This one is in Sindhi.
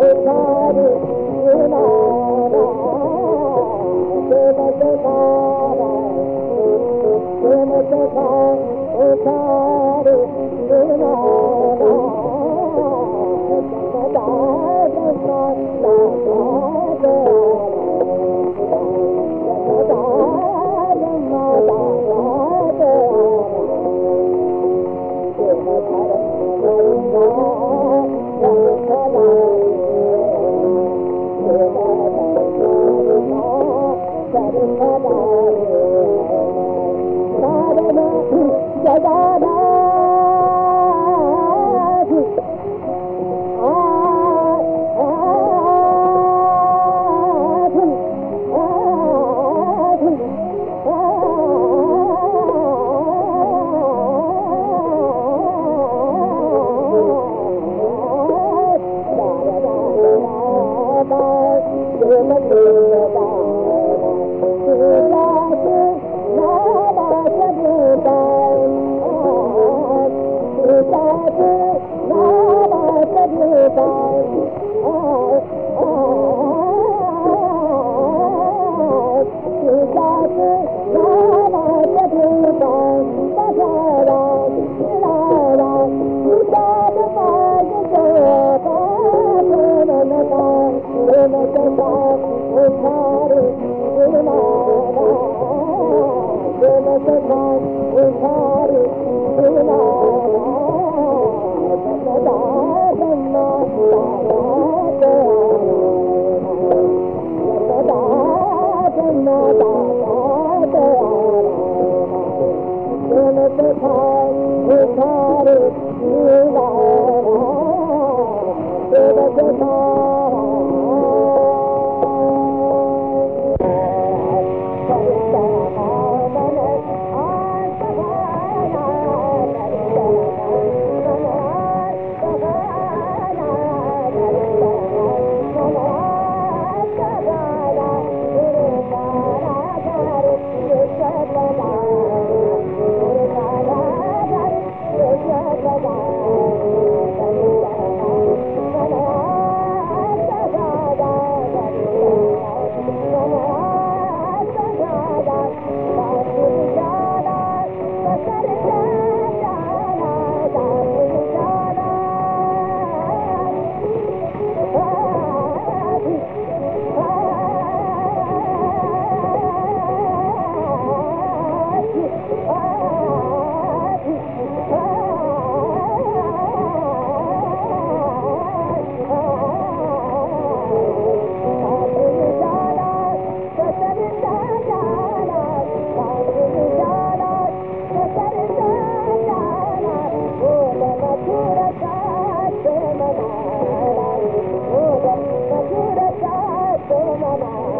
Oh, तारा र da da da Oh, la la.